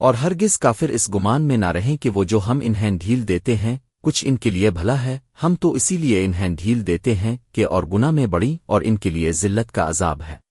اور ہرگز کافر اس گمان میں نہ رہیں کہ وہ جو ہم انہیں ڈھیل دیتے ہیں، کچھ ان کے لیے بھلا ہے، ہم تو اسی لیے انہیں ڈھیل دیتے ہیں کہ اور گنا میں بڑی اور ان کے لیے ذلت کا عذاب ہے۔